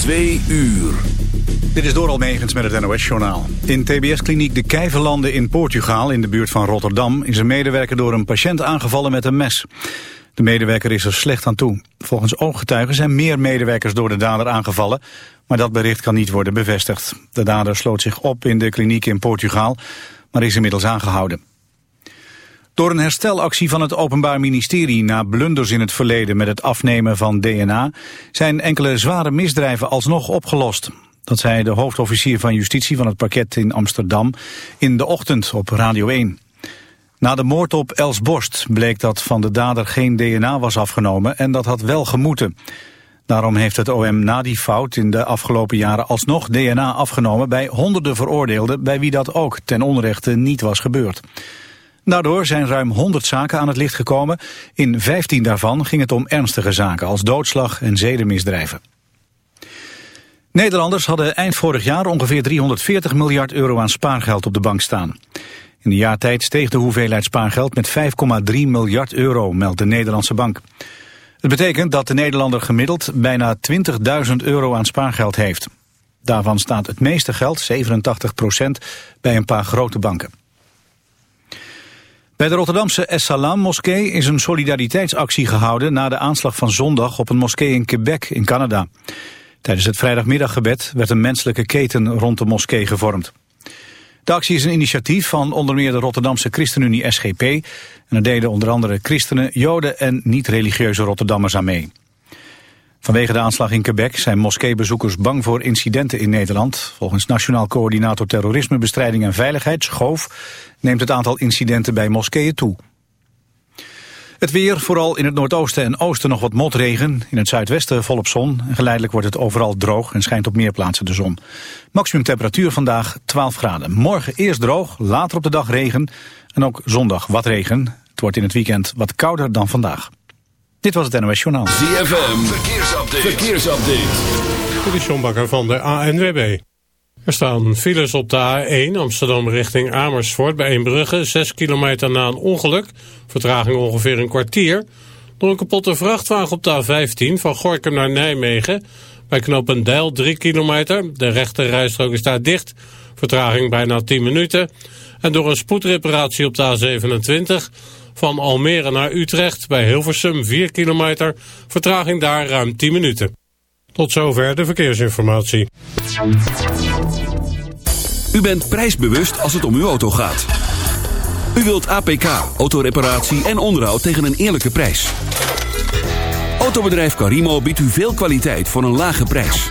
Twee uur. Dit is Doral Megens met het NOS-journaal. In TBS-kliniek De Kijverlanden in Portugal, in de buurt van Rotterdam... is een medewerker door een patiënt aangevallen met een mes. De medewerker is er slecht aan toe. Volgens ooggetuigen zijn meer medewerkers door de dader aangevallen... maar dat bericht kan niet worden bevestigd. De dader sloot zich op in de kliniek in Portugal, maar is inmiddels aangehouden. Door een herstelactie van het Openbaar Ministerie na blunders in het verleden met het afnemen van DNA zijn enkele zware misdrijven alsnog opgelost. Dat zei de hoofdofficier van justitie van het parket in Amsterdam in de ochtend op Radio 1. Na de moord op Els Borst bleek dat van de dader geen DNA was afgenomen en dat had wel gemoeten. Daarom heeft het OM na die fout in de afgelopen jaren alsnog DNA afgenomen bij honderden veroordeelden bij wie dat ook ten onrechte niet was gebeurd. Daardoor zijn ruim 100 zaken aan het licht gekomen. In 15 daarvan ging het om ernstige zaken als doodslag en zedenmisdrijven. Nederlanders hadden eind vorig jaar ongeveer 340 miljard euro aan spaargeld op de bank staan. In de jaartijd steeg de hoeveelheid spaargeld met 5,3 miljard euro, meldt de Nederlandse bank. Het betekent dat de Nederlander gemiddeld bijna 20.000 euro aan spaargeld heeft. Daarvan staat het meeste geld, 87 procent, bij een paar grote banken. Bij de Rotterdamse Es-Salam-moskee is een solidariteitsactie gehouden... na de aanslag van zondag op een moskee in Quebec in Canada. Tijdens het vrijdagmiddaggebed werd een menselijke keten rond de moskee gevormd. De actie is een initiatief van onder meer de Rotterdamse ChristenUnie SGP... en er deden onder andere christenen, joden en niet-religieuze Rotterdammers aan mee. Vanwege de aanslag in Quebec zijn moskeebezoekers bang voor incidenten in Nederland. Volgens Nationaal Coördinator Terrorismebestrijding en Veiligheid, Schoof, neemt het aantal incidenten bij moskeeën toe. Het weer, vooral in het noordoosten en oosten nog wat motregen. In het zuidwesten volop zon. Geleidelijk wordt het overal droog en schijnt op meer plaatsen de zon. Maximum temperatuur vandaag 12 graden. Morgen eerst droog, later op de dag regen. En ook zondag wat regen. Het wordt in het weekend wat kouder dan vandaag. Dit was het NOS Journaal. ZFM, verkeersupdate. verkeersupdate. Dit is John Bakker van de ANWB. Er staan files op de A1 Amsterdam richting Amersfoort bij Eembrugge. 6 kilometer na een ongeluk. Vertraging ongeveer een kwartier. Door een kapotte vrachtwagen op de A15 van Gorkum naar Nijmegen. Bij Knopendijl 3 kilometer. De rechte rijstrook is daar dicht. Vertraging bijna 10 minuten. En door een spoedreparatie op de A27 van Almere naar Utrecht bij Hilversum 4 kilometer. Vertraging daar ruim 10 minuten. Tot zover de verkeersinformatie. U bent prijsbewust als het om uw auto gaat. U wilt APK, autoreparatie en onderhoud tegen een eerlijke prijs. Autobedrijf Carimo biedt u veel kwaliteit voor een lage prijs.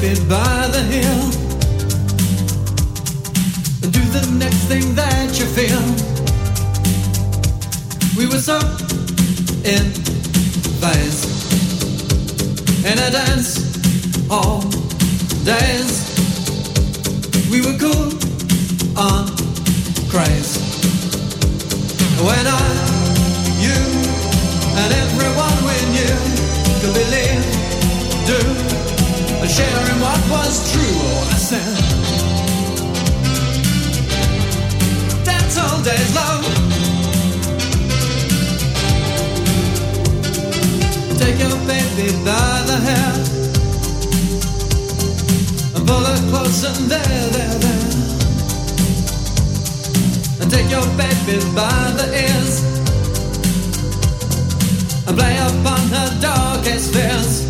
Baby by the hill do the next thing that you feel. We were so in phase and I dance all days. We were cool on craze when I, you, and everyone we knew could believe, do, in what was true. I said, dance all days long. Take your baby by the hair and pull her close and there, there, there. And take your baby by the ears and play upon her darkest fears.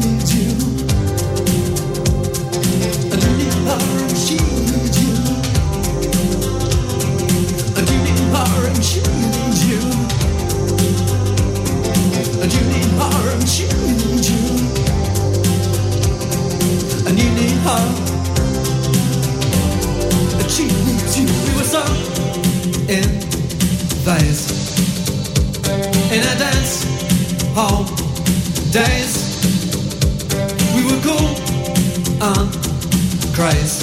craze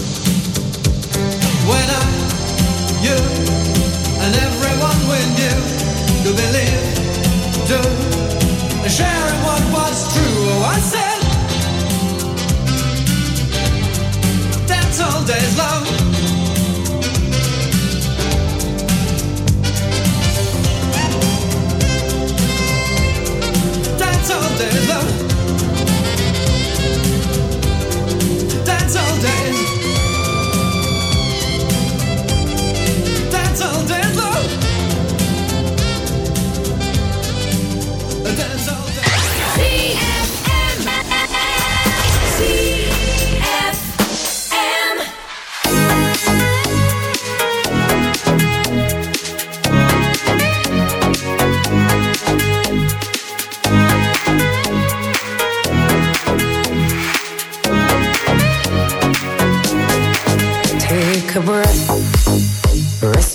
When I, you knew believe, and sharing what was true. Oh, I said, dance all days, love. Dance all days, love. Dance all days. Dance all days,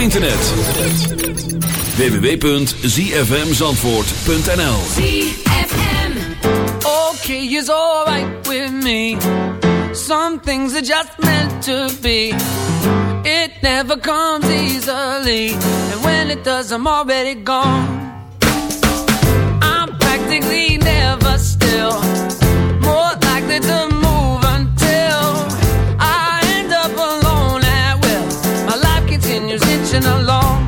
internet. www.zfmzandvoort.nl ZFM. Okay alright with me. Some things are just meant to be. It never comes easily. And when it does I'm already gone. I'm practically never still. More likely to marching along.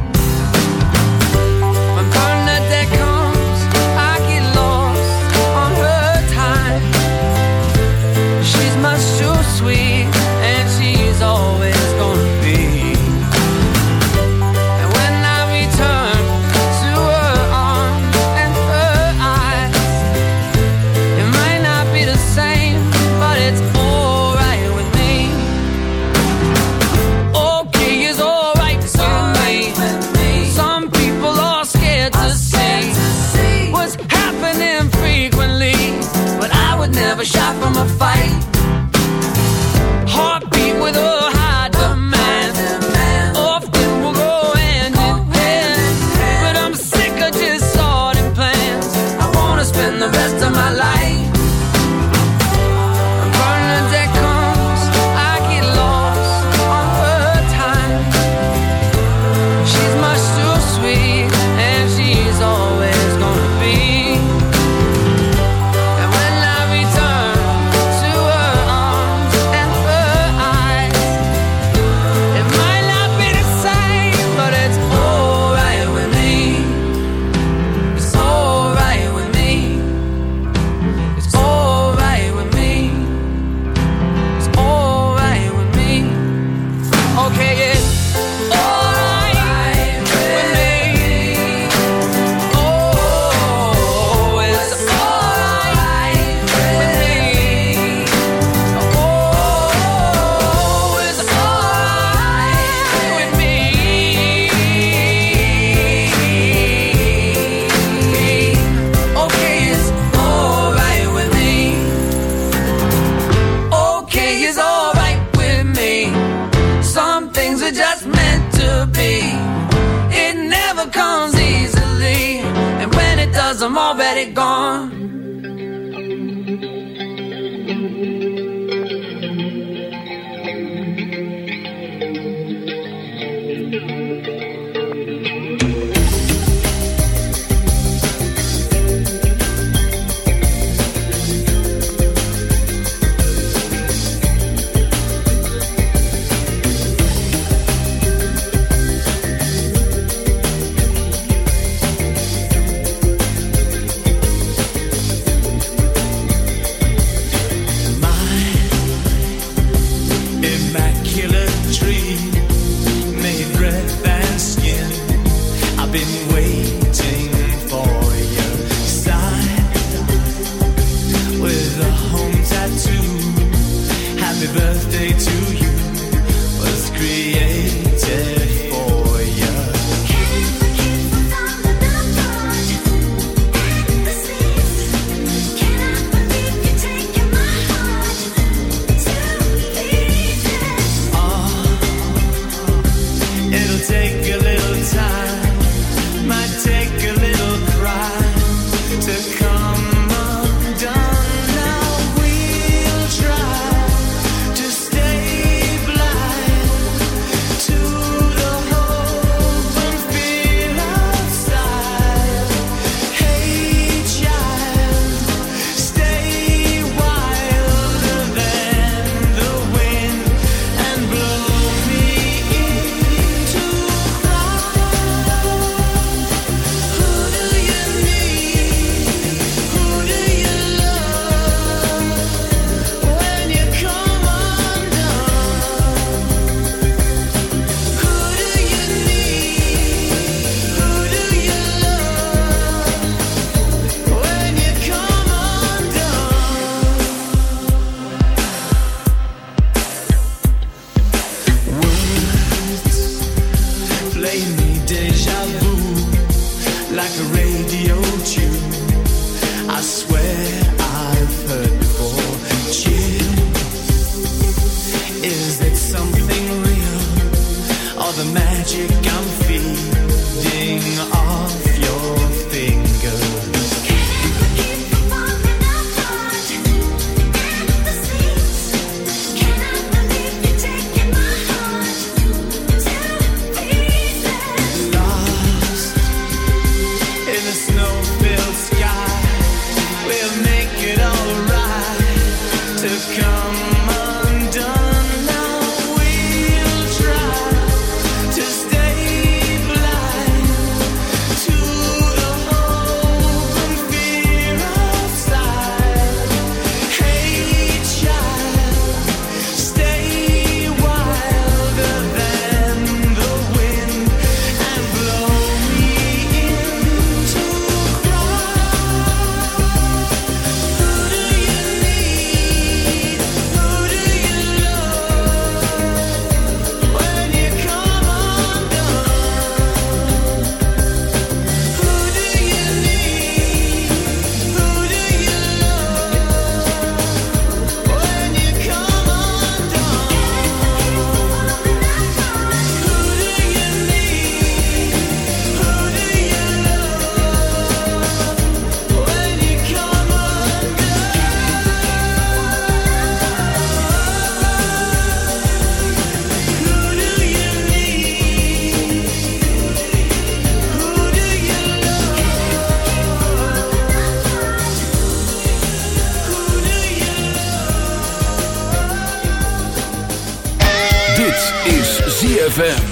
ZFM.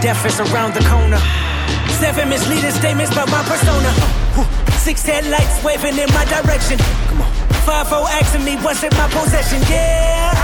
death is around the corner. Seven misleading statements about my persona. Six headlights waving in my direction. Come on. Five O asking me what's in my possession. Yeah,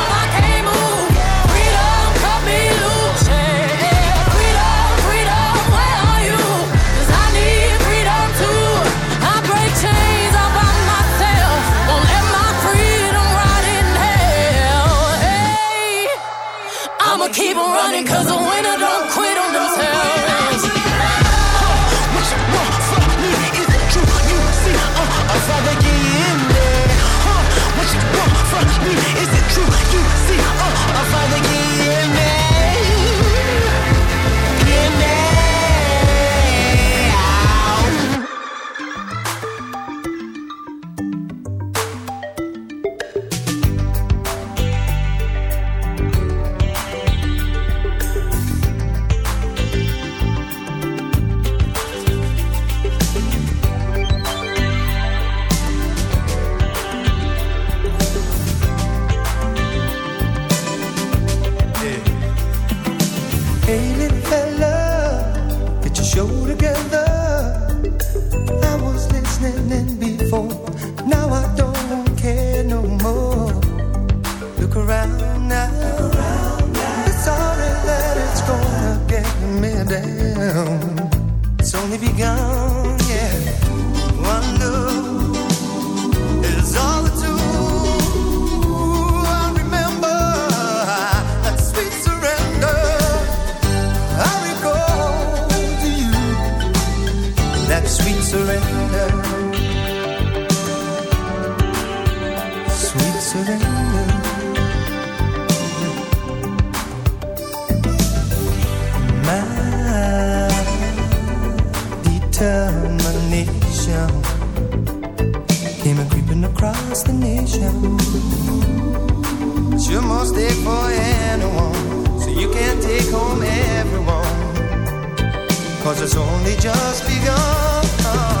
running 'cause the Look around now, it's sorry that it's gonna get me down. It's only begun, yeah. One look is all it Must stay for anyone, so you can't take home everyone. Cause it's only just begun.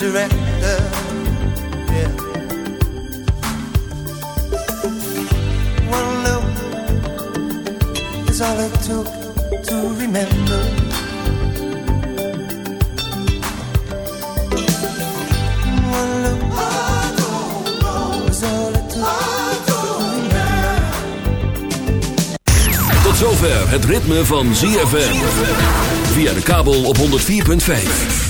Surrender. Yeah. One look is all it took to remember. One look is all it took to remember. Tot zover het ritme van ZFM. Via de kabel op 104.5.